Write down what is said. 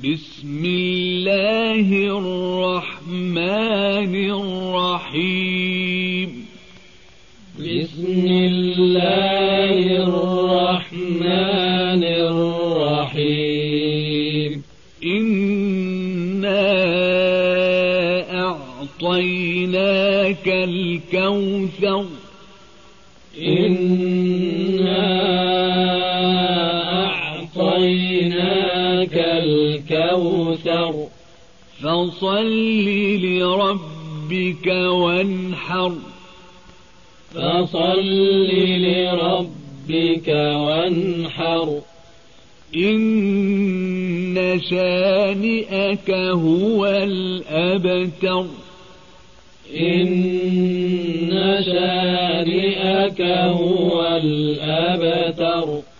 بسم الله الرحمن الرحيم. بسم الله الرحمن الرحيم. إنا أعطيناك الكوثر. إنا أعطيناك الكوثر. فصل لربك وانحر. فصل لربك وانحر. إن شانئك هو الأبتر. إن شانئك هو الأبتر.